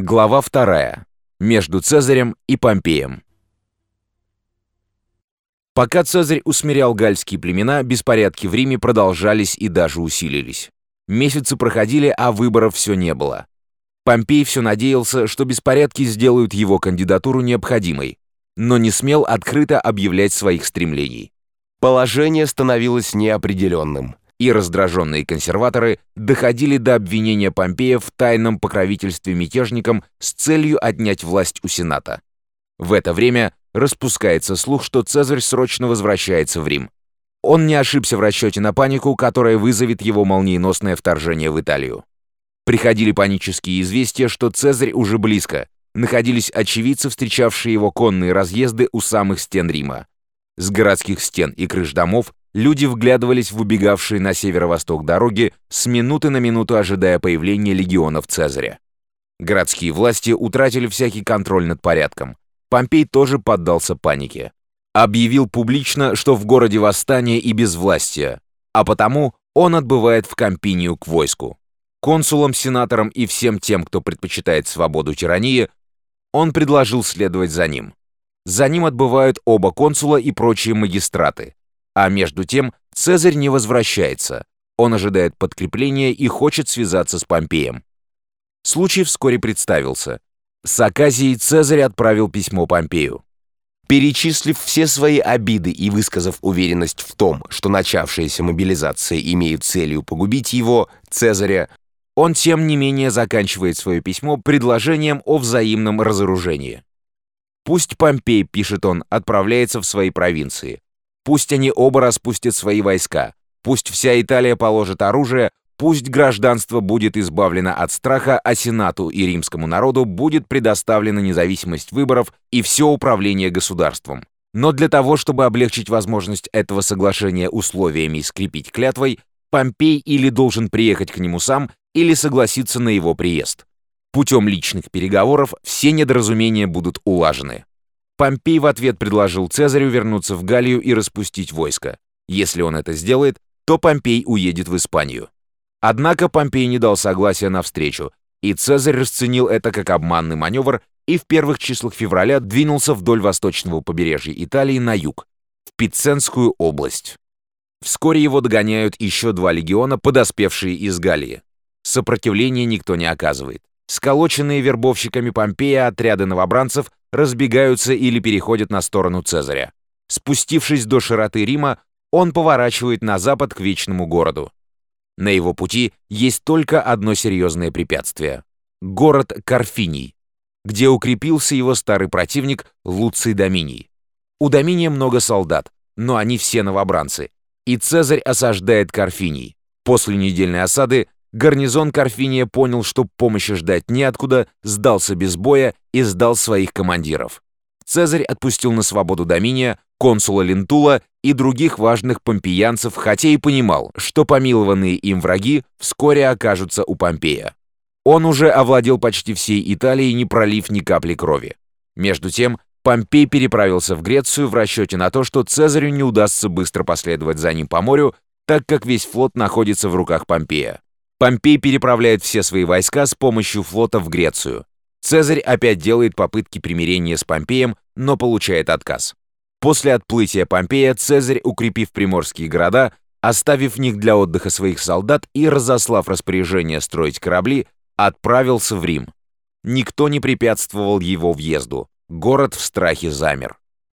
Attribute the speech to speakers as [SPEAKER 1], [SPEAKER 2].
[SPEAKER 1] Глава вторая. Между Цезарем и Помпеем. Пока Цезарь усмирял гальские племена, беспорядки в Риме продолжались и даже усилились. Месяцы проходили, а выборов все не было. Помпей все надеялся, что беспорядки сделают его кандидатуру необходимой, но не смел открыто объявлять своих стремлений. Положение становилось неопределенным и раздраженные консерваторы доходили до обвинения Помпея в тайном покровительстве мятежникам с целью отнять власть у Сената. В это время распускается слух, что Цезарь срочно возвращается в Рим. Он не ошибся в расчете на панику, которая вызовет его молниеносное вторжение в Италию. Приходили панические известия, что Цезарь уже близко. Находились очевидцы, встречавшие его конные разъезды у самых стен Рима. С городских стен и крыш домов Люди вглядывались в убегавшие на северо-восток дороги, с минуты на минуту ожидая появления легионов Цезаря. Городские власти утратили всякий контроль над порядком. Помпей тоже поддался панике. Объявил публично, что в городе восстание и безвластие, а потому он отбывает в Кампинию к войску. Консулам, сенаторам и всем тем, кто предпочитает свободу тирании, он предложил следовать за ним. За ним отбывают оба консула и прочие магистраты. А между тем Цезарь не возвращается. Он ожидает подкрепления и хочет связаться с Помпеем. Случай вскоре представился. С Аказией Цезарь отправил письмо Помпею. Перечислив все свои обиды и высказав уверенность в том, что начавшаяся мобилизация имеет целью погубить его, Цезаря, он тем не менее заканчивает свое письмо предложением о взаимном разоружении. «Пусть Помпей, — пишет он, — отправляется в свои провинции. Пусть они оба распустят свои войска. Пусть вся Италия положит оружие, пусть гражданство будет избавлено от страха, а Сенату и римскому народу будет предоставлена независимость выборов и все управление государством. Но для того, чтобы облегчить возможность этого соглашения условиями и скрепить клятвой, Помпей или должен приехать к нему сам, или согласиться на его приезд. Путем личных переговоров все недоразумения будут улажены. Помпей в ответ предложил Цезарю вернуться в Галлию и распустить войско. Если он это сделает, то Помпей уедет в Испанию. Однако Помпей не дал согласия на встречу, и Цезарь расценил это как обманный маневр и в первых числах февраля двинулся вдоль восточного побережья Италии на юг, в Пиценскую область. Вскоре его догоняют еще два легиона, подоспевшие из Галлии. Сопротивления никто не оказывает. Сколоченные вербовщиками Помпея отряды новобранцев разбегаются или переходят на сторону Цезаря. Спустившись до широты Рима, он поворачивает на запад к Вечному городу. На его пути есть только одно серьезное препятствие — город Карфиний, где укрепился его старый противник Луций Доминий. У Доминия много солдат, но они все новобранцы, и Цезарь осаждает Карфиний. После недельной осады гарнизон Карфиния понял, что помощи ждать неоткуда, сдался без боя и сдал своих командиров. Цезарь отпустил на свободу Доминия, консула Лентула и других важных помпеянцев, хотя и понимал, что помилованные им враги вскоре окажутся у Помпея. Он уже овладел почти всей Италией, не пролив ни капли крови. Между тем, Помпей переправился в Грецию в расчете на то, что Цезарю не удастся быстро последовать за ним по морю, так как весь флот находится в руках Помпея. Помпей переправляет все свои войска с помощью флота в Грецию. Цезарь опять делает попытки примирения с Помпеем, но получает отказ. После отплытия Помпея Цезарь, укрепив приморские города, оставив в них для отдыха своих солдат и разослав распоряжение строить корабли, отправился в Рим. Никто не препятствовал его въезду. Город в страхе замер.